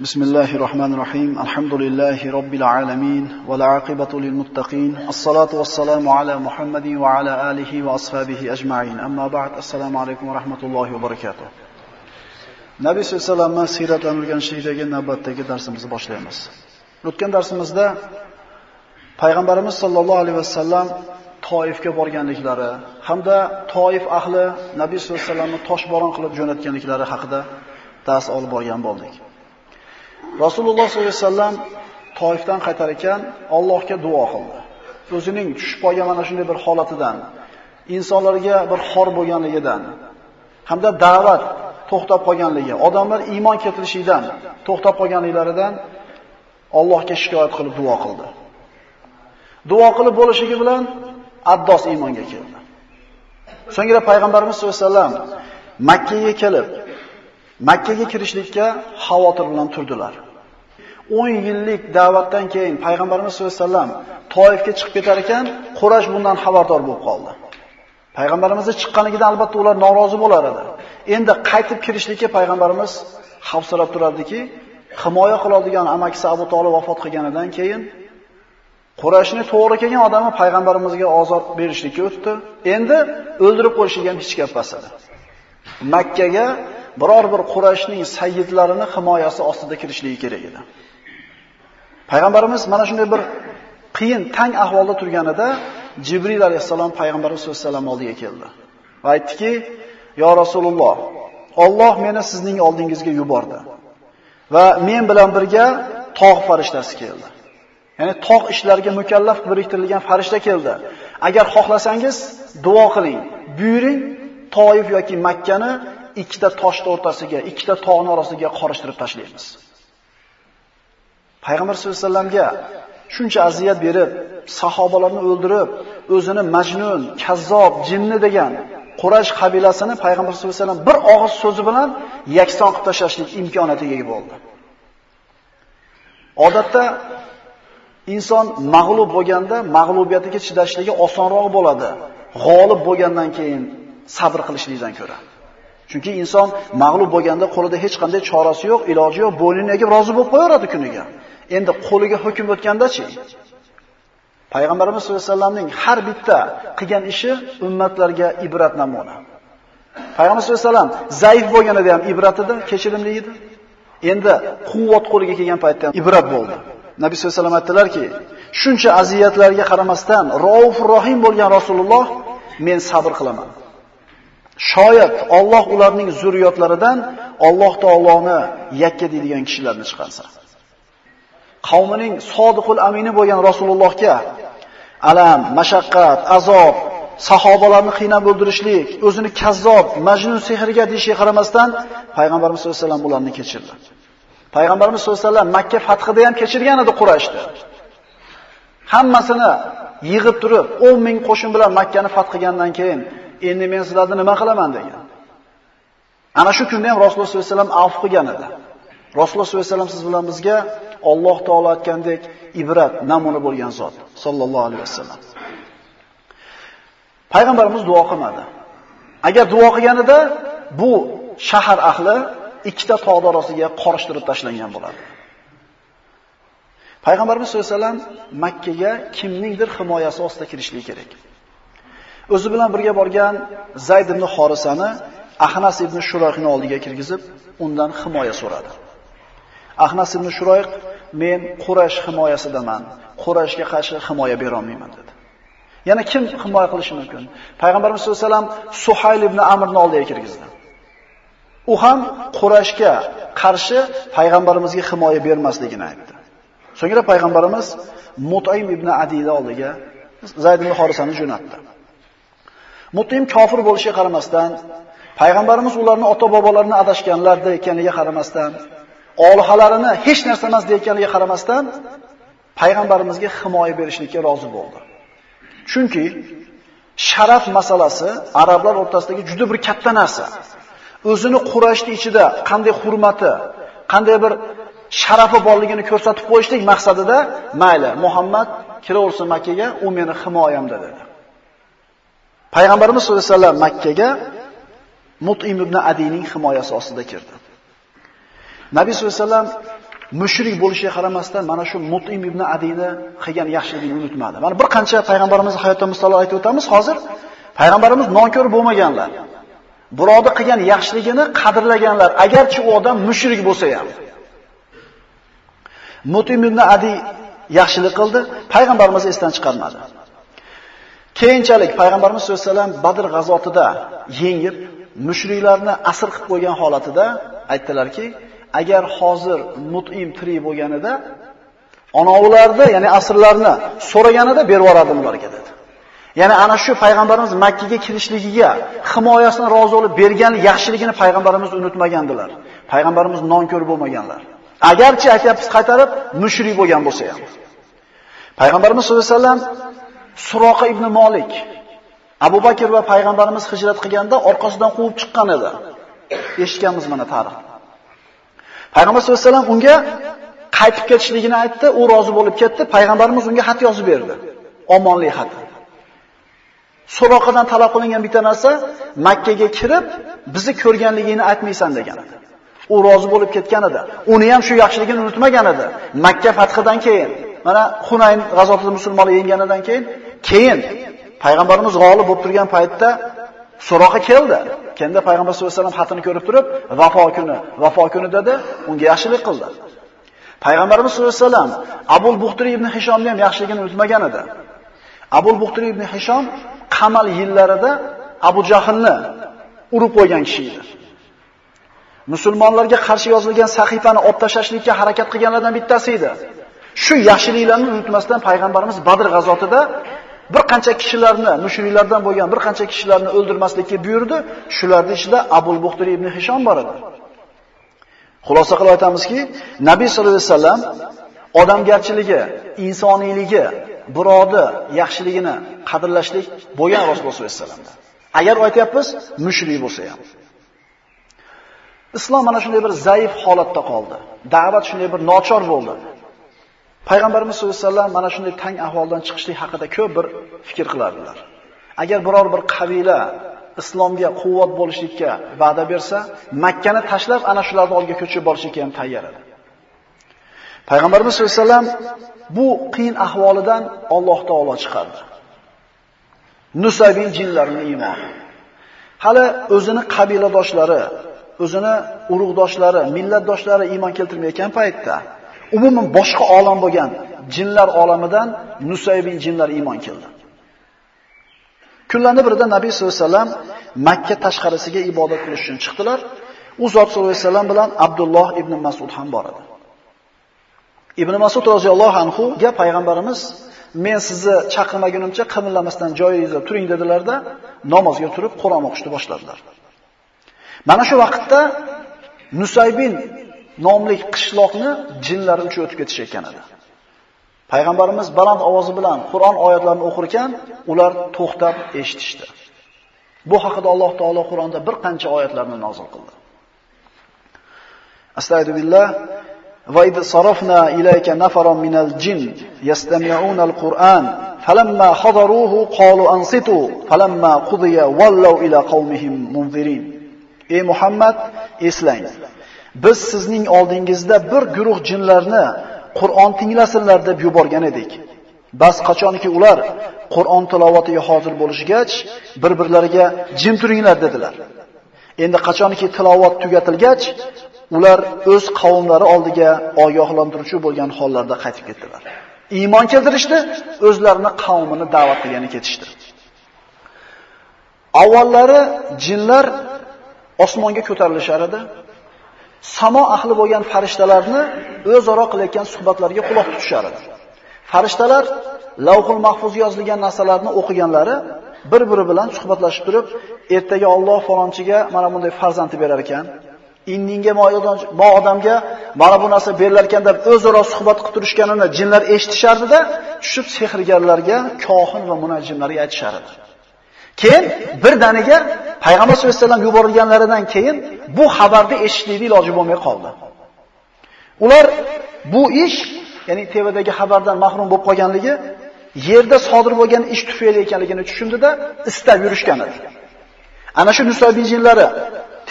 بسم الله الرحمن الرحيم الحمد لله رب العالمين والعاقبة للمتقين الصلاة والسلام على محمد وعلى آله وأصحابه أجمعين أما بعد السلام عليكم ورحمة الله وبركاته Nabiy sollallohu alayhi vasallam siyratdan o'rganishlikdagi navbatdagi darsimizni boshlaymiz. O'tgan darsimizda payg'ambarimiz sollallohu alayhi vasallam Toifga borganliklari hamda Toif ahli Nabiy sollallohu alayhi vasallamni toshbo'ron qilib jo'natganliklari haqida dars olib borgan bo'ldik. Rasululloh sollallohu alayhi vasallam Toifdan qaytar ekan Allohga duo qildi. O'zining tushib qolgan mana shunday bir holatidan, insonlarga bir xor bo'lganligidan hamda da'vat to'xtab qolganligi, odamlar iymon keltirishidan to'xtab qolganliklaridan Allohga shikoyat qilib duo qildi. Duo qilib bo'lishligi bilan Addos iymonga keldi. So'ngra payg'ambarimiz sollallohu alayhi vasallam Makka ga kelib, Makkaga kirishlikka xavotir bilan turdilar. 10 yillik da'vatdan keyin payg'ambarimiz sollallohu alayhi vasallam Toifga chiqib ketar ekan, Quraysh bundan xabardor bo'lib qoldi. Payg'ambarimizning chiqqanligidan albatta ular norozi bo'lar edi. Endi qaytib kirishlikka payg'ambarimiz xavfsirab turardiki, himoya qiladigan amakisi Abu Talib vafot qilganidan keyin Qurayshni to'g'ri kelgan odami payg'ambarimizga ozod berishlikka o'tdi. Endi o'ldirib qo'yishiga ham hech gap emas edi. Makkaga biror bir Qurayshning sayyidlarini himoyasi ostida kirishligi kerak edi. Payg'ambarimiz mana shunday bir qiyin, tang ahvolda turganida Jibril alayhisalom payg'ambarimiz sollallohu alayhi vasallam oldiga keldi. Va aytdiki: "Yo Rasululloh, Alloh meni sizning oldingizga yubordi va men bilan birga tog' farishtasi keldi. Ya'ni tog' ishlariga mukallaf biriktirilgan farishta keldi. Agar xohlasangiz duo qiling, buyuring Toif yoki Makkani ikkita toshni o'rtasiga, ikkita tog'ning orasiga qorishtirib tashlaymiz. Payg'ambar sollallohu alayhi vasallamga shuncha aziyat berib, sahobalarni o'ldirib, o'zini majnun, kazzob, jinni degan Quraysh qabilasini payg'ambar sollallohu alayhi vasallam bir og'iz so'zi bilan yakson qilib tashlashlik imkoniyatiga ega bo'ldi. Odatda inson mag'lub bo'lganda mag'lubiyatiga chidashligi osonroq bo'ladi. G'olib bo'lgandan keyin sabr qilishlikdan ko'ra. Chunki inson mag'lub bo'lganda qo'lida hech qanday chorasi yo'q, iloji yo'q, bo'ynini egib rozi bo'lib qo'yaveradi kuniga. Endi qo'liga hukm o'tgandachi? Payg'ambarimiz sollallohu alayhi vasallamning har bitta qilgan ishi ummatlarga ibrat namuna. Payg'ambar sollallohu alayhi vasallam zaif bo'lganida ham ibrat edi, kechirimli edi. Endi quvvat qo'liga kelgan paytda ham ibrat bo'ldi. Nabiy sollallohu alayhi vasallam aytdilarki, shuncha aziyatlarga qaramasdan Rauf Rohim bo'lgan Rasululloh men sabr qilaman. Shoyat Alloh ularning zurriyotlaridan Alloh taoloni yakka deydigan kishilarni chiqarsa. Qavmining sodiqul amini bo'lgan Rasulullohga alam, mashaqqat, azob, sahobalarni qiynab o'ldirishlik, o'zini kazzob, majnun sehrga deyishga qaramasdan payg'ambarimiz sollallohu alayhi vasallam ularni kechirdi. Payg'ambarimiz sollallohu alayhi vasallam Makka fathida ham kechirgan edi Qurayshni. Hammasini yig'ib turib 10 ming qo'shin bilan Makkani fath qilgandan keyin endi men sizlarni nima qilaman degan. Ana shu kunda ham Rasululloh sollallohu alayhi vasallam afv qilgan edi. Rasululloh sollallohu alayhi vasallam siz bilan bizga Alloh taolo aytgandek ibrat, namuna bo'lgan zot sollallohu alayhi vasallam. Payg'ambarimiz duo qilmadi. Agar duo qilganida bu shahar ahli ikkita tog' orasiga qorishtirib tashlangan bo'lardi. Payg'ambarimiz sollallohu alayhi vasallam Makka ga kimningdir himoyasi ostida kirishligi kerak. O'zi bilan birga borgan Zayd ibn Xorisani Ahnas ibn Shurayhning oldiga kirgizib, undan himoya so'radi. Ahnas ibn Shuroyq men Quraysh himoyasidaman. Qurayshga qarshi himoya bera olmayman dedi. Yana kim himoya qilishi mumkin? Payg'ambarimiz sollallohu alayhi vasallam Suhayl ibn Amrni oldiga kirgizdi. U ham Qurayshga qarshi payg'ambarimizga himoya bermasligini aytdi. So'ngra payg'ambarimiz Mutaym ibn Adiyni oldiga Zayd ibn Xorisani jo'natdi. Mutaym kofir bo'lishiga qaramasdan, payg'ambarimiz ularni ota-bobolarini adashganlarda ekaniga qaramasdan, olihalarini hech narsa emas deganiga qaramasdan payg'ambarimizga himoya berishlikka rozi bo'ldi. Chunki sharaf masalasi arablar o'rtasidagi juda bir katta narsa. O'zini Qurayshning ichida qanday hurmati, qanday bir sharafi borligini ko'rsatib qo'yishlik maqsadida mayli Muhammad kiraversin Makkaga, u meni himoyamda dedi. Payg'ambarimiz sollallohu alayhi vasallam Makkaga Mut'im ibn Adiyning himoyasi ostida kirdi. Nabiy sollallohu alayhi vasallam mushrik bo'lishiga qaramasdan mana shu Mutim ibn Adini qilgan yaxshiligini unutmadi. Mana bir qancha payg'ambarimiz hayotda misollar aytib o'tamiz. Hozir payg'ambarimiz nonko'r bo'lmaganlar. Birovni qilgan yaxshiligini qadrlaganlar, agarchi u odam mushrik bo'lsa ham. Mutim ibn Adi yaxshilik qildi, payg'ambarimiz esdan chiqarmadi. Keyinchalik payg'ambarimiz sollallohu alayhi vasallam Badr g'azotida yengib, mushriklarni asir qilib qo'ygan holatida aytdilarki, agar hozir Mutim tirik bo'lganida onovlarni, ya'ni asrlarni so'raganida berib yuborardim ularga dedi. Ya'ni ana shu payg'ambarimiz Makka ga kirishligiga himoyasini rozi bo'lib bergan yaxshiligini payg'ambarimiz unutmagandilar. Payg'ambarimiz nonko'r bo'lmaganlar. Agarchi aytyapmiz qaytarib mushrik bo'lgan bo'lsa ham. Payg'ambarimiz sollallohu alayhi vasallam Suroqa ibn Malik Abu Bakr va payg'ambarimiz hijrat qilganda orqasidan quvib chiqqan edi. Eshitganmiz mana tarix. Payg'ambar sollallohu alayhi vasallam unga qaytib ketishligini aytdi, u rozi bo'lib ketdi, payg'ambarimiz unga xat yozib berdi. Omonlik xati. Suroqadan talab qilingan bitta narsa Makkaga kirib, bizni ko'rganligini aytmaysan degan. U rozi bo'lib ketgan edi. Uni ham shu yaxshiligini unutmagan edi. Makka fathidan keyin, mana Hunayn g'azotida musulmonlar yenganidan keyin, keyin payg'ambarimiz g'olib bo'lib turgan paytda Suroqa keldi. Kenda payg'ambar sollallohu alayhi vasallam xatini ko'rib turib, vafo kuni, vafo kuni dedi, unga yaxshilik qildi. Payg'ambarimiz sollallohu alayhi vasallam Abul Buxturi ibn Hishomni ham yaxshiligini unutmagan edi. Abul Buxturi ibn Hishom Qamal yillarida Abu Jahlni urib qo'ygan kishi edi. Musulmonlarga qarshi yozilgan sahifani olib tashlashlikka harakat qilganlardan bittasi edi. Shu yaxshiliklarni unutmasdan payg'ambarimiz Badr g'azotida bir qancha kishilarni, mushriklardan bo'lgan bir qancha kishilarni o'ldirmaslikka buyurdi. Shularning ichida Abul Buxtor ibn Hishom bor edi. Xulosa qilib aytamizki, Nabiy sollallohu alayhi vasallam odamgarchiligi, insoniyligi, birodi yaxshiligini qadrlashlik bo'lgan Rasululloh sollallohu alayhi vasallamda. Agar aytayapmiz, mushrik bo'lsa ham. Islom mana shunday bir zaif holatda qoldi. Da'vat shunday bir nochor bo'ldi. Payg'ambarimiz sollallohu alayhi vasallam mana shunday tang ahvoldan chiqishlik haqida ko'p bir fikr qilardilar. Agar biror bir qabila islomga quvvat bo'lishlikka va'da bersa, Makkani tashlab ana shularni oldiga ko'chib borishga ham tayyor edi. Payg'ambarimiz sollallohu alayhi vasallam bu qiyin ahvolidan Alloh taolo chiqardi. Nusaybin jinlarning iymoni. Hali o'zini qabiladoshlari, o'zini urug'doshlari, millatdoshlari iymon keltirmayotgan paytda umuman boshqa olam bo'lgan jinlar olamidan Nusaybin jinlar iymon keldi. Kunlarning birida Nabiy sollallohu alayhi vasallam Makka tashqarisiga ibodat qilish uchun chiqdilar. U zot sollallohu alayhi vasallam bilan Abdulloh ibn Mas'ud ham bor edi. Ibn Mas'ud roziyallohu anhu ga payg'ambarimiz men sizni chaqirmagunimcha qimillamasdan joyingizda turing dedilarda, namozga turib Qur'on o'qishni boshladilar. Mana shu vaqtda Nusaybin nomli qishloqni jinlar uchib o'tib ekan edi. Payg'ambarimiz baland ovozi bilan Qur'on oyatlarini o'qir ekan, ular to'xtab eshitishdi. Bu haqida Alloh taolo Qur'onda bir qancha oyatlarni nozil qildi. Astagfirullah va id sarafna ilayka nafaran minal jin yastami'una al-Qur'an falamma hadaruhu qalu ansitu falamma qudiya wallaw ila qaumihim munzirin. Ey Muhammad, eslang. Biz sizning oldingizda bir guruh jinlarni Qur'on tinglasinlar deb yuborgan edik. Bas qachonki ular Qur'on tilovatiga hozir bo'lishgach, bir-birlariga jim turinglar dedilar. Endi qachonki tilovat tugatilgach, ular o'z qavmlari oldiga ogohlantiruvchi bo'lgan hollarda qaytib ketdilar. Iymon keltirishdi, o'zlarini qavmini da'vat qilgani ketishdi. Avvallari jinlar osmonga ko'tarilishar edi. Samo ahli bo'lgan farishtalarni o'zaro qilayotgan suhbatlariga quloq tutishar edi. Farishtalar Lavhul Mahfuz yozilgan narsalarni o'qiganlari bir-biri bilan suhbatlashib turib, ertaga Alloh falonchiga mana bunday farzandni berar ekan, indinga mo odamga mana bu narsa berilar ekan deb o'zaro suhbat qilib turishganini jinlar eshitishardi-da, tushib sehrgarlarga, kohin va munajjimlarga aytishar edi. Keyin birdaniga payg'ambar sollallohu alayhi vasallam yuborilganlaridan keyin bu xabarni eshitishlik iloji bo'lmay qoldi. Ular bu ish, ya'ni TVdagi xabardan mahrum bo'lib qolganligi yerda sodir bo'lgan ish tufayli ekanligini tushundida istab yurishgan edi. Ana shu nusaybinjilar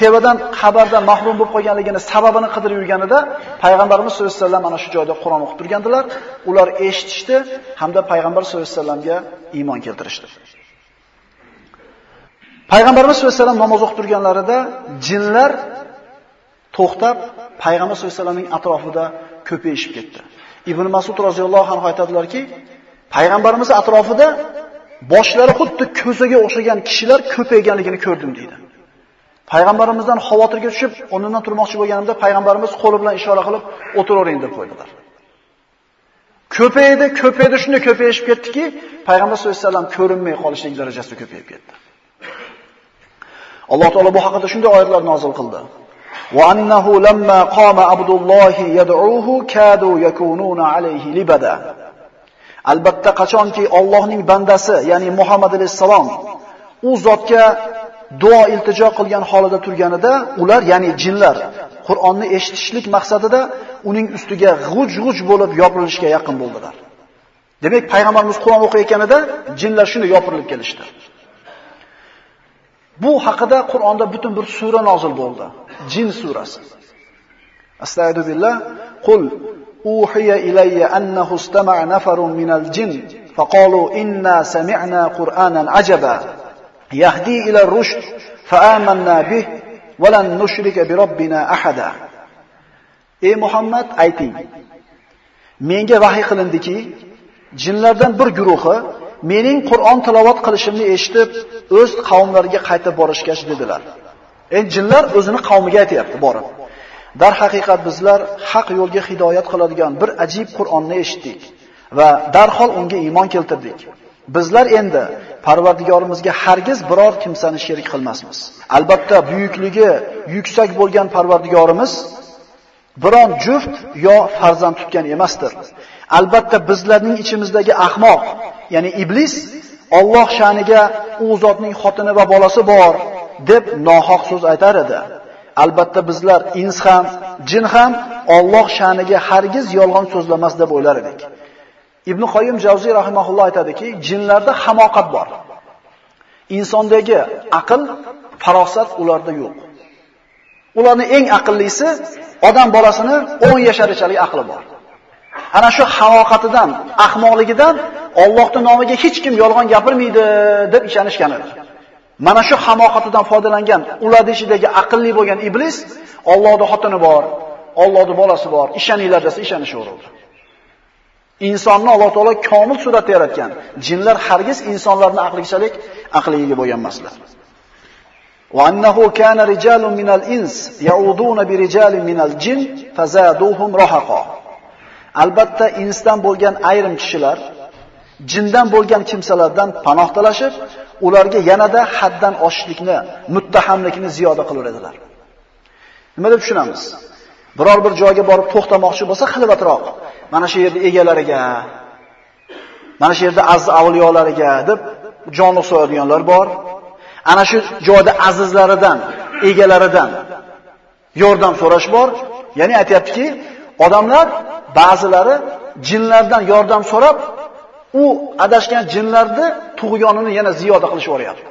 tevadan xabardan mahrum bo'lib qolganligini sababini qidirib yurganida payg'ambarimiz sollallohu alayhi vasallam mana shu joyda Qur'on o'qib turgandilar. Ular eshitishdi hamda payg'ambar sollallohu alayhi vasallamga iymon keltirishdi. Payg'ambarimiz sollallohu alayhi vasallam namoz o'qib turganlarida jinlar to'xtab payg'ambar sollallohu alayhi vasallamning atrofida ko'payishib ketdi. Ibn Mas'ud roziyallohu anhu aytadilarki, payg'ambarimiz atrofida boshlari xuddi ko'zaga o'xshagan kishilar ko'payganligini ko'rdim dedi. Payg'ambarimizdan xavotirga tushib, o'rnidan turmoqchi bo'lganimda payg'ambarimiz qo'li bilan ishora qilib, o'tiravering deb qo'ydilar. Ko'paydi, ko'paydi, shunday ko'payishib ketdiki, payg'ambar sollallohu alayhi vasallam ko'rinmay qolishlik darajasi ko'payib ketdi. Alloh taolo bu haqida shunday oyatlar nozil qildi. Wa annahu lamma qama Abdullohi yad'uhu kadu yakununa alayhi libada. Albatta qachonki Allohning bandasi, ya'ni Muhammad alayhisalom u zotga duo iltijo qilgan holida turganida, ular, ya'ni jinlar Qur'onni eshitishlik maqsadida uning ustiga g'uj-g'uj bo'lib yopirilishga yaqin bo'ldilar. Demak, payg'ambarimiz Qur'on o'qiyotganida jinlar shunday yopirilib kelishdi. Bu haqida Qur'onda butun bir sura nozil bo'ldi. Jin surasi. Astagfiru billah. Qul uhiya ilayya annahu istama'a nafarun minal jin faqalu inna sami'na qur'anan ajaba yahdi ila ar-rushd fa'amanna bih wa lan nushrika bi robbina ahada. Ey Muhammad ayting. Menga vahiy qilindiki, jinlardan bir guruhi mening Qur'on tilovat qilishimni eshitib, o'z qavmlariga qaytib borishga dedilar. Endi jinlar o'zini qavmiga aytayapti, borib. Dar haqiqat bizlar haq yo'lga hidoyat qiladigan bir ajib Qur'onni eshitdik va darhol unga iymon keltirdik. Bizlar endi Parvardigorimizga hargiz biror kimsani sherik qilmasmiz. Albatta buyukligi yuksak bo'lgan Parvardigorimiz biron juft yo farzand tutgan emasdir. Albatta bizlarning ichimizdagi ahmoq, ya'ni iblis Alloh sha'niga u zotning xotini va bolasi bor deb nohaq so'z aytar edi. Albatta bizlar ins ham, jin ham Alloh sha'niga hargiz yolg'on so'zlamas deb o'ylar edik. Ibn Qoyyim Javziy rahimahulloh aytadiki, jinlarda hamoqat bor. Insondagi aql, farosat ularda yo'q. Ularning eng aqllisi odam bolasini 10 yasharichalik aqli bor. Ana shu haloqatidan, ahmoqligidan Allohning nomiga hech kim yolg'on gapirmaydi deb ishonishgan edi. Mana shu hamoqatidan foydalangan ularning ichidagi aqlli bo'lgan iblis Allohning xotini bor, Allohning bolasi bor, ishoninglar desa ishonishaverdi. Insonni Alloh taolo komil suratda yaratgan. Jinlar hargiz insonlarning aqlichalik aqliga bo'lgan emaslar. Wa annahu kana rijalun minal ins ya'uduna bi rijalin minal jin fazaduhum. Albatta insdan bo'lgan ayrim kishilar jindan bo'lgan kimsalardan panoh talashib, ularga yanada haddan oshishlikni, muttahamlikni ziyoda qilaveradilar. Nima deb tushunamiz? Biror bir joyga borib to'xtamoqchi bo'lsa, xilvatroq. Mana shu yerda egalariga, mana shu yerda aziz avliyolariga deb jonliq so'yadiganlar bor. Ana shu joyda azizlaridan, egalaridan yordam so'rash bor. Ya'ni aytayaptiki, odamlar ba'zilari jinlardan yordam so'rab, u adashgan jinlarni tug'yonini yana ziyoda qilishib yuboryapti.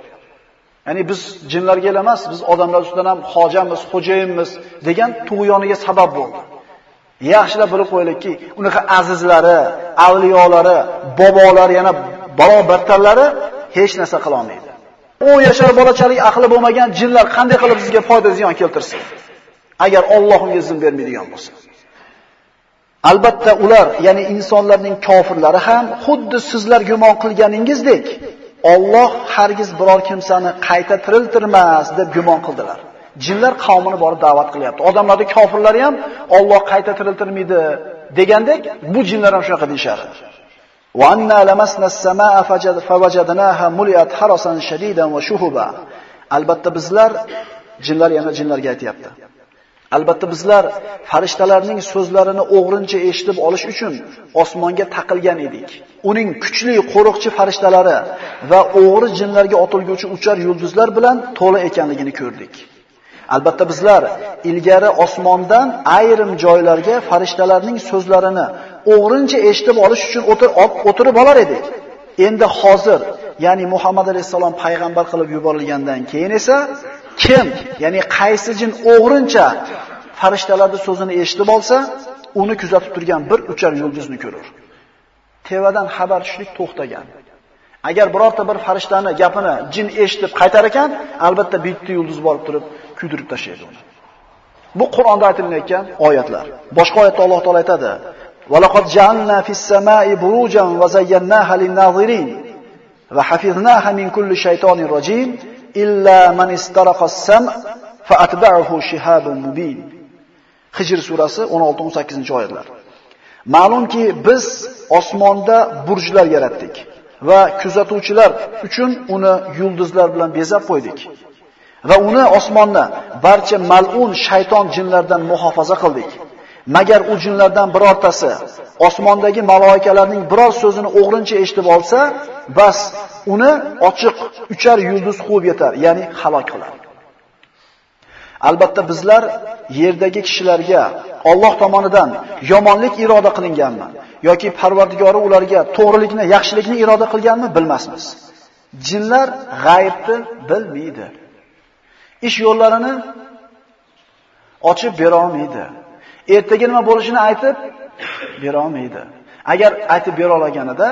Ya'ni biz jinlarga emas, biz odamlar ustidan ham hojamiz, xo'jayinmiz degan tug'yoniga sabab bo'ldi. Yaxshilab bilib qo'yaylikki, unaqa azizlari, avliyolari, bobolari yana barobartarlari hech narsa qila olmaydi. U yashar bolachalik aqli bo'lmagan jinlar qanday qilib sizga foyda ziyon keltirsin? Agar Alloh unga izn bermaydigan bo'lsa. Albatta ular, ya'ni insonlarning kofirlari ham xuddi sizlar gumon qilganingizdek Alloh hargiz biror kimsani qayta tiriltirmas deb gumon qildilar. Jinlar qavmini borib da'vat qilyapti. Odamlarning kofirlari ham Alloh qayta tiriltirmaydi degandek, bu jinlar ham shunaqa deyishardi. Wa anna lamasna as-samaa fawajadnaha muliyat harasan shadidan wa shuhuba. Albatta bizlar jinlar yana jinlarga aytayapti. Albatta bizlar farishtalarning so'zlarini o'g'rincha eshitib olish uchun osmonga taqilgan edik. Uning kuchli qo'riqchi farishtalari va o'g'ri jinlarga otilguvchi uchar yulduzlar bilan to'la ekanligini ko'rdik. Albatta bizlar ilgari osmondan ayrim joylarga farishtalarning so'zlarini o'g'rincha eshitib olish uchun o'tirib olar edik. Endi hozir, ya'ni Muhammad alayhisalom payg'ambar qilib yuborilgandan keyin esa Kim, ya'ni qaysi jin o'g'rincha farishtalarning so'zini eshitib olsa, uni kuzatib turgan bir uchar yulduzni ko'rar. Tevadan xabar tushlik to'xtagan. Agar birorta bir farishtani gapini jin eshitib qaytar ekan, albatta bitta yulduz borib turib kuydirib tashlaydi uni. Bu Qur'onda aytilayotgan oyatlar. Boshqa oyatda Alloh taolay aytadi: "Va laqad ja'alna fis-sama'i burujan va zayyanaha lin-nazirin va hafiznaha min kulli shaytonir rajim illa man istaraqa as-sam' fa atba'ahu shihabun mubin." Hijr surasi 16-18-oyatlar. Ma'lumki, biz osmonda burjlar yaratdik va kuzatuvchilar uchun uni yulduzlar bilan bezab qo'ydik. Va uni osmonni barcha mal'un shayton jinlardan muhofaza qildik. Magar u jinlardan birortasi osmondagi maloikalarning biror so'zini o'g'rincha eshitib olsa, bas uni ochiq uchar yulduz quvib yetar, ya'ni halok qiladi. Albatta bizlar yerdagi kishilarga Alloh tomonidan yomonlik iroda qilinganmi yoki Parvardigori ularga to'g'rilikni, yaxshilikni iroda qilganmi bilmasmiz. Jinlar g'aybni bilmaydi. Ish yo'llarini ochib bera olmaydi. Ertaga nima bo'lishini aytib bera olmaydi. Agar aytib bera olganida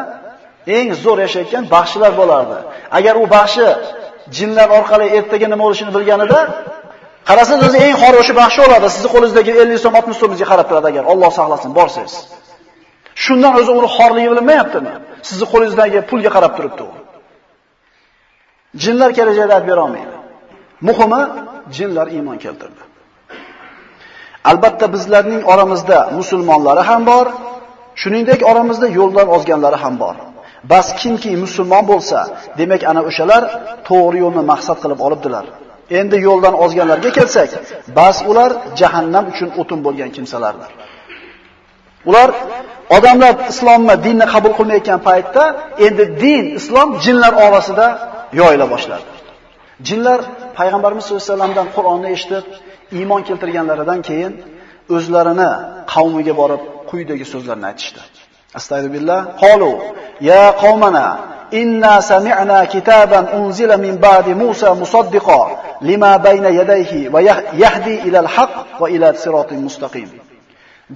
eng zo'r yashayotgan baxshilar bo'lardi. Agar u baxshi jinlar orqali ertaga nima bo'lishini bilganida Qarasangiz o'zi eng xoroshi baxshi bo'ladi. Sizni qo'lingizdagi 50 so'm 60 so'mingizga qarab turadi agar Alloh saqlasin borsangiz. Shundan o'zi uni xorligi bilinmayaptimi? Sizni qo'lingizdagi pulga qarab turibdi u. Jinlar kelajakda aytib bera olmaydi. Muhimi jinlar iymon keltirdi. Albatta bizlarning oramizda musulmonlari ham bor, shuningdek oramizda yo'ldan ozganlari ham bor. Bas kimki musulmon bo'lsa, demak ana o'shalar to'g'ri yo'lni maqsad qilib olibdilar. Endi yo'ldan ozganlarga kelsak, bas ular jahannam uchun o'tin bo'lgan kimsalardir. Ular odamlar islomni, dinni qabul qilmayotgan paytda endi din, islom jinlar orasida yoyila boshladi. Jinlar payg'ambarimiz sollallohu alayhi vasallamdan Qur'onni eshitib, iymon keltirganlaridan keyin o'zlarini qavmiga borib quyidagi so'zlarni aytishdi. Astagfirullah. Qalu ya qawmana inna sami'na kitaban unzila min ba'di Musa musaddiqo lima bayna yadayhi va yahdi ila al-haq va ila siratin mustaqim.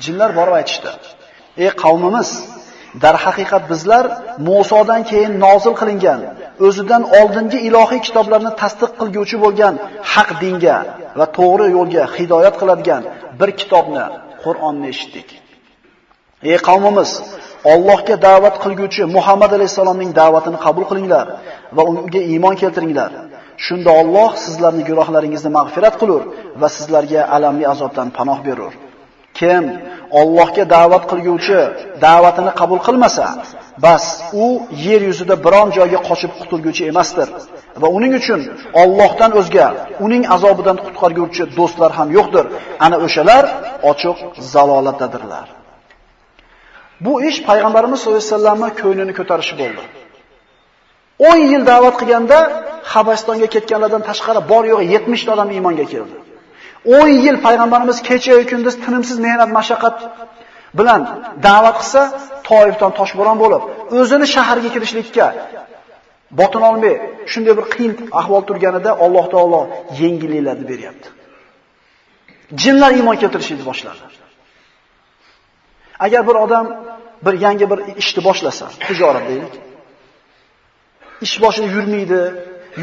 Jinlar borib aytishdi: "Ey qavmimiz, dar haqiqat bizlar Musodan keyin nozil qilingan, o'zidan oldingi ilohiy kitoblarni tasdiq qilguvchi bo'lgan haq dinga va to'g'ri yo'lga hidoyat qiladigan bir kitobni, Qur'onni eshitdik." Ey qavmimiz, Allohga da'vat qilguvchi Muhammad alayhisalomning da'vatini qabul qilinglar va unga iymon keltiringlar. Shunda Alloh sizlarning gunohlaringizni mag'firat qilur va sizlarga alamli azobdan panoh berur. Kim Allohga da'vat qilguvchi da'vatini qabul qilmasa, bas u yer yuzida biron joyga qochib qutulguvchi emasdir va uning uchun Allohdan o'zga uning azobidan qutqarguvchi do'stlar ham yo'qdir. Ana o'shalar ochiq zalolatdadirlar. Bu ish payg'ambarimiz sollallohu alayhi vasallamning ko'nglini ko'tarishi bo'ldi. 10 yil da'vat qilganda Habastonga ketganlardan tashqari bor yo'g'i 70 ta odam iymonga keldi. 10 yil payg'ambarimiz kecha kunduz tinimsiz mehnat mashaqqat bilan da'vat qilsa, Toifdan toshbo'ron bo'lib, o'zini shaharga kirishlikka botin olmay, shunday bir qiyin ahvol turganida Alloh taolo yengilliklarni beryapti. Jinlar iymon keltirishni boshladi. Agar bir odam bir yangi bir ishni boshlasa, tijorat deylik. Ish boshini yurmaydi,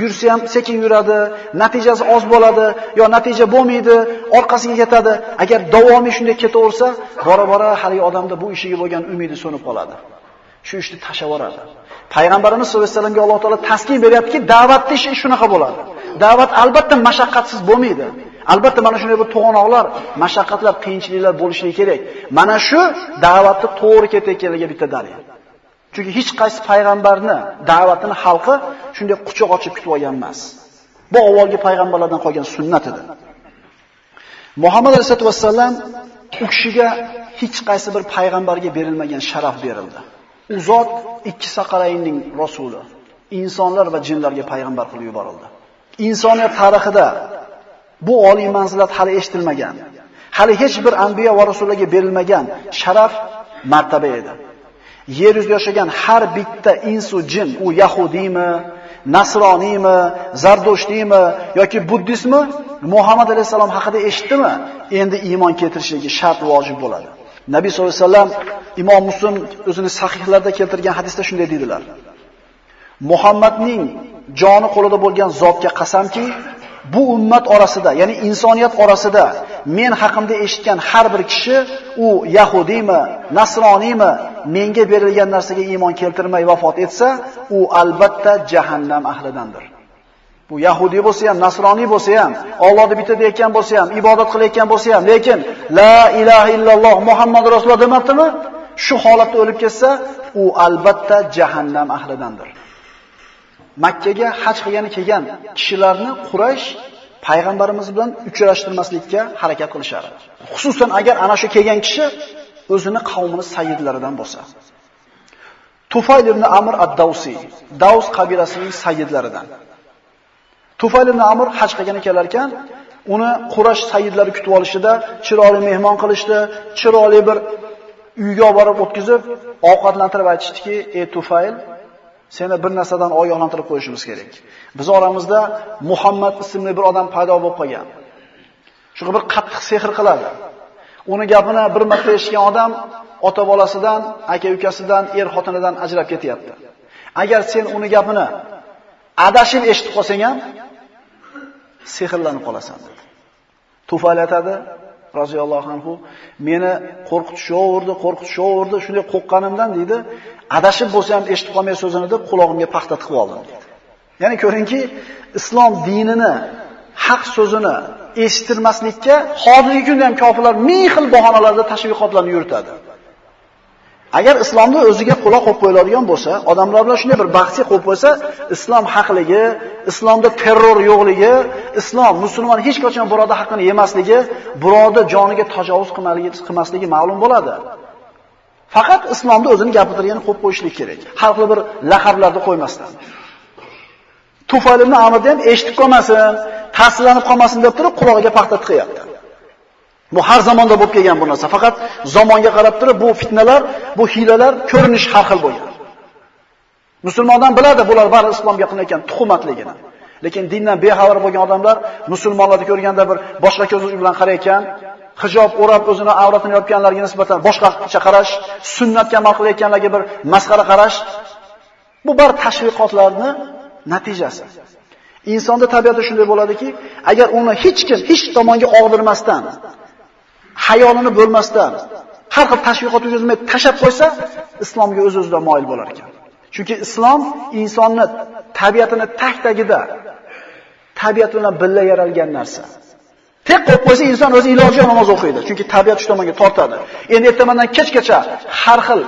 yursa ham sekin yuradi, natijasi oz bo'ladi, yo natija bo'lmaydi, orqasiga ketadi. Agar davomiy shunday ketaversa, bora-bora hali odamda bu ishiga bo'lgan umidi so'nib qoladi. Shu ishni tashavoradi. Payg'ambarimiz sollallohu alayhi vasallamga Alloh taolo taskin beryaptiki, da'vatni ishi shunaqa bo'ladi. Da'vat albatta mashaqqatsiz bo'lmaydi. Albatta mana shunday bir to'g'anoqlar, mashaqqatlar, qiyinchiliklar bo'lishi kerak. Mana shu da'vatni to'g'ri ketayotganligiga bitta dalil. Chunki hech qaysi payg'ambarni da'vatini xalqi shunday quchoq ochib kutib olgan emas. Bu avvalgi payg'ambarlardan qolgan sunnat edi. Muhammad sollallohu alayhi vasallam u kishiga hech qaysi bir payg'ambarga berilmagan sharaf berildi. U zot ikki saqalayning rasuli, insonlar va jinlarga payg'ambar qilib yuborildi. Insoniyat tarixida bu oliy manzilat hali eshitilmagan, hali hech bir anbiya va rasullarga berilmagan sharaf martaba edi. Yer yuzida yashagan har bitta insu jin, u yahudiymi, nasroniymi, zardoshtiymi yoki buddistmi Muhammad alayhisalom haqida eshitdimi, endi iymon keltirishligi shart vojib bo'ladi. Nabiy sollallohu alayhi vasallam Imom Muslim o'zini sahihlarda keltirgan hadisda shunday dedilar. Muhammadning joni qo'lida bo'lgan zotga qasamki, bu ummat orasida, ya'ni insoniyat orasida men haqimda eshitgan har bir kishi u yahudiymi, nasroniymi, menga berilgan narsaga iymon keltirmay vafot etsa, u albatta jahannam ahlidandir. Bu Yahudi bo'lsa ham, nasroniy bo'lsa ham, Allohni bitta deyotgan bo'lsa ham, ibodat qilayotgan bo'lsa ham, lekin la ilaha illalloh Muhammad rasululloh demabdimi? Shu holatda o'lib ketsa, u albatta jahannam ahlidandir. Makkaga haj qilgani kelgan kishilarni Quraysh payg'ambarimiz bilan uchrashtirmaslikka harakat qilishadi. Xususan agar ana shu kelgan kishi o'zini qavmini sayyidlaridan bo'lsa. Tufayl ibn Amr ad-Dawsi, Daws qabilasining sayyidlaridan. Tufayl ibn Amr haj qilgani kelar ekan, uni Quraysh sayyidlari kutib olishida chiroyli mehmon qilishdi, chiroyli bir uyga olib borib o'tkazib, ovqatlantirib aytishdiki, "Ey Tufayl, seni bir narsadan ogohlantirib qo'yishimiz kerak. Biz oramizda Muhammad ismli bir odam paydo bo'lib qolgan. Shuga bir qattiq sehr qiladi. Uni gapini bir marta eshitgan odam ota bolasidan, aka ukasidan, er xotinidan ajrab ketyapti. Agar sen uni gapini adashib eshitib qolsang ham sehrlanib qolasan dedi. Tufayl roziyallohu anhu meni qo'rqitishaverdi, qo'rqitishaverdi, shunday qo'rqqanimdan deydi, adashib bo'lsa ham eshitib qolmay so'zini deb qulog'imga paxta tiqib oldim deydi. Ya'ni ko'ringki, islom dinini, haq so'zini eshittirmaslikka hozirgi kunda ham kofirlar ming xil bahonalarda tashviqotlarni yuritadi. Agar islomni o'ziga quloq qo'yib qo'yiladigan bo'lsa, odamlar bilan shunday bir bahsga qo'yib qo'ysa, islom haqligi, islomda terror yo'qligi, islom musulmon hech qachon birodar haqqini yemasligi, birodar joniga tajovuz qilmasligi ma'lum bo'ladi. Faqat islomda o'zini gapirtirganini qo'yib qo'yishlik kerak. Har xil bir laqablarni qo'ymasdan. Tufayl ibn ham eshitib qolmasin, ta'sirlanib qolmasin deb turib quloqiga paxta tiqyapti. Bu har zamonda bo'lib kelgan bu narsa. Faqat zamonga qarab turib bu fitnalar, bu hilalar ko'rinish har xil bo'lgan. Musulmondan biladi bular bari islomga qilinayotgan tuhumatligini. Lekin dindan bexabar bo'lgan odamlar musulmonlarni ko'rganda bir boshqa ko'z bilan qarayotgan, hijob o'rab o'zini avratini yopganlarga nisbatan boshqacha qarash, sunnatga amal qilayotganlarga bir masxara qarash, bu bar tashviqotlarni natijasi. Insonda tabiati shunday bo'ladiki, agar uni hech kim hech tomonga og'dirmasdan, hayolini bo'lmasdan, har xil tashviqot o'tkazmay tashab qo'ysa, islomga o'z-o'zidan moyil bo'lar ekan. Chunki islom insonni tabiatini tag-tagida tabiat bilan birga yaralgan narsa. Tek qo'yib qo'ysa inson o'zi iloji namoz o'qiydi, chunki tabiat shu tomonga tortadi. Endi ertamandan kechgacha har xil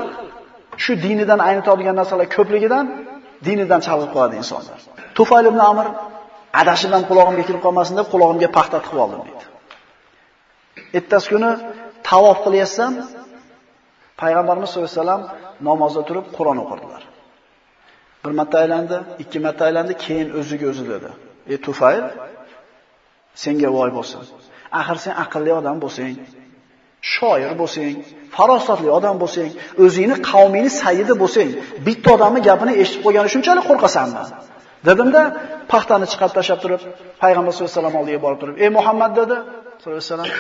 shu dinidan aynitadigan narsalar ko'pligidan dinidan chalg'ib qoladi insonlar. Tufayl ibn Amr adashib qulog'imga kirib qolmasin deb qulog'imga paxta tiqib oldim deydi. Ertasi kuni tavof qilyapsam, payg'ambarimiz sollallohu alayhi vasallam namozda turib Qur'on o'qirdilar. Bir marta aylandi, ikki marta aylandi, keyin o'ziga o'zi dedi: "Ey Tufayl, senga voy bo'lsin. Axir sen aqlli odam bo'lsang, shoir bo'lsang, farosatli odam bo'lsang, o'zingni qavmingni sayyidi bo'lsang, bitta odamning gapini eshitib qo'ygani shunchalik qo'rqasanmi?" Dedimda, paxtani chiqarib tashlab turib, payg'ambar sollallohu alayhi vasallam oldiga borib turib, "Ey Muhammad" dedi, sollallohu alayhi vasallam,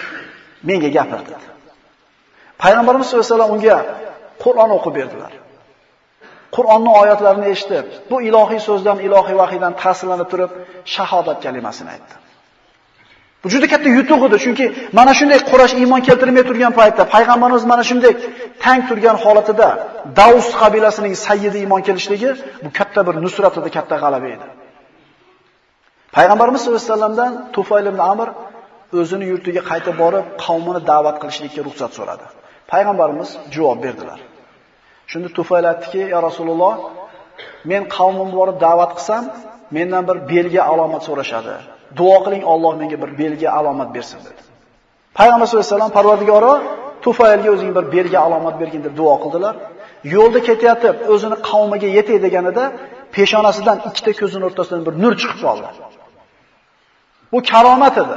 "Menga gapir" dedi. Payg'ambarimiz sollallohu alayhi vasallam unga Qur'on o'qib berdilar. Qur'onning oyatlarini eshitib, bu ilohiy so'zdan, ilohiy vahiydan ta'sirlanib turib, shahodat kalimasini aytdi. Bu juda katta yutuq edi, chunki mana shunday Quraysh iymon keltirmay turgan paytda payg'ambarimiz mana shunday tang turgan holatida Davus qabilasining sayyidi iymon kelishligi bu katta bir nusrat edi, katta g'alaba edi. Payg'ambarimiz sollallohu alayhi vasallamdan Tufayl ibn Amr o'zini yurtiga qaytib borib, qavmini da'vat qilishlikka ruxsat so'radi. Payg'ambarimiz javob berdilar. Shunda Tufayl aytdiki, "Ya Rasululloh, men qavmimni borib da'vat qilsam, mendan bir belgi alomat so'rashadi. Duo qiling, Alloh menga bir belgi alomat bersin" dedi. Payg'ambar sollallohu alayhi vasallam Parvardigoro Tufaylga o'zing bir belgi alomat bergin deb duo qildilar. Yo'lda ketayotib, o'zini qavmiga yetay deganida peshonasidan ikkita ko'zining o'rtasidan bir nur chiqib qoldi. Bu karomat edi.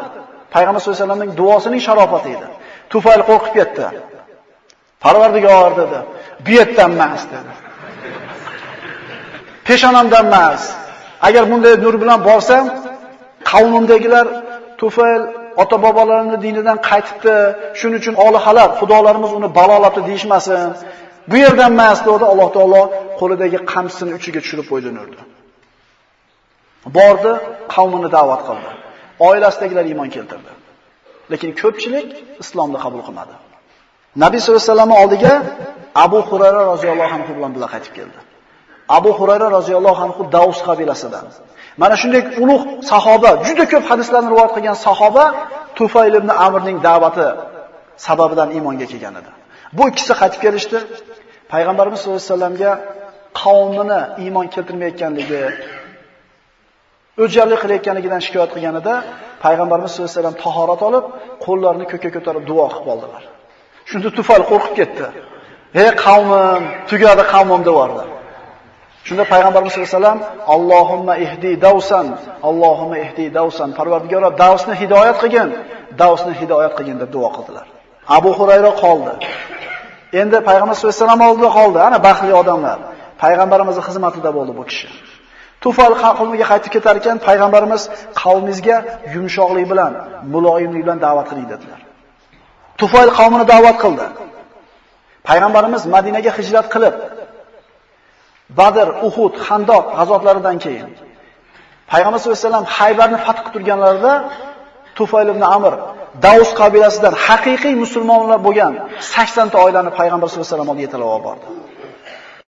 Payg'ambar sollallohu alayhi vasallamning duosining sharofati edi. Tufayl qo'rqib ketdi. Parvardigor dedi. Bu yerdan emas dedi. Peshonamdan emas. Agar bunday nur bilan borsam, qavmimdagilar Tufayl ota bobolarini dinidan qaytibdi, shuning uchun olihalar, xudolarimiz uni balolabdi deyishmasin. Bu yerdan emas dedi Alloh taolo qo'lidagi qamchisini uchiga tushirib qo'ydi nurni. Bordi, qavmini da'vat qildi. Oilasidagilar iymon keltirdi. Lekin ko'pchilik islomni qabul qilmadi. Nabiy sollallohu alayhi vasallam oldiga Abu Hurayra roziyallohu anhu bilan birga qaytib keldi. Abu Hurayra roziyallohu anhu Davus qabilasidan. Mana shunday ulug' sahoba, juda ko'p hadislarni rivoyat qilgan sahoba Tufayl ibn Amrning da'vati sababidan iymonga kelgan edi. Bu ikkisi qaytib kelishdi. Payg'ambarimiz sollallohu alayhi vasallamga qavmini iymon keltirmayotganligi, o'jarlik qilayotganligidan shikoyat qilganida payg'ambarimiz sollallohu alayhi vasallam tahorat olib, qo'llarini ko'kka ko'tarib duo qilib qoldilar. Shunda Tufayl qo'rqib ketdi. "Ey qavmim, tugadi qavmim" deyordi. Shunda payg'ambarimiz sollallohu alayhi vasallam Allohumma ihdi davsan, Allohumma ihdi davsan, Parvardigor Davsni hidoyat qilgin, Davsni hidoyat qilgin deb duo qildilar. Abu Hurayra qoldi. Endi payg'ambar sollallohu alayhi vasallam oldida qoldi. Ana baxtli odamlar. Payg'ambarimizning xizmatida bo'ldi bu kishi. Tufal qavmiga qaytib ketar ekan, payg'ambarimiz qavmingizga yumshoqlik bilan, muloyimlik bilan da'vat qiling dedilar. Tufayl qavmini da'vat qildi. Payg'ambarimiz Madinaga hijrat qilib, Badr, Uhud, Xandoq g'azotlaridan keyin Payg'ambar sollallohu alayhi vasallam Haybarni fath qilib turganlarida Tufayl ibn Amr Davus qabilasidan haqiqiy musulmonlar bo'lgan 80 ta oilani Payg'ambar sollallohu alayhi vasallam oldiga yetalab olib bordi.